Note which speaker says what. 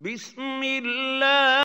Speaker 1: بسم الله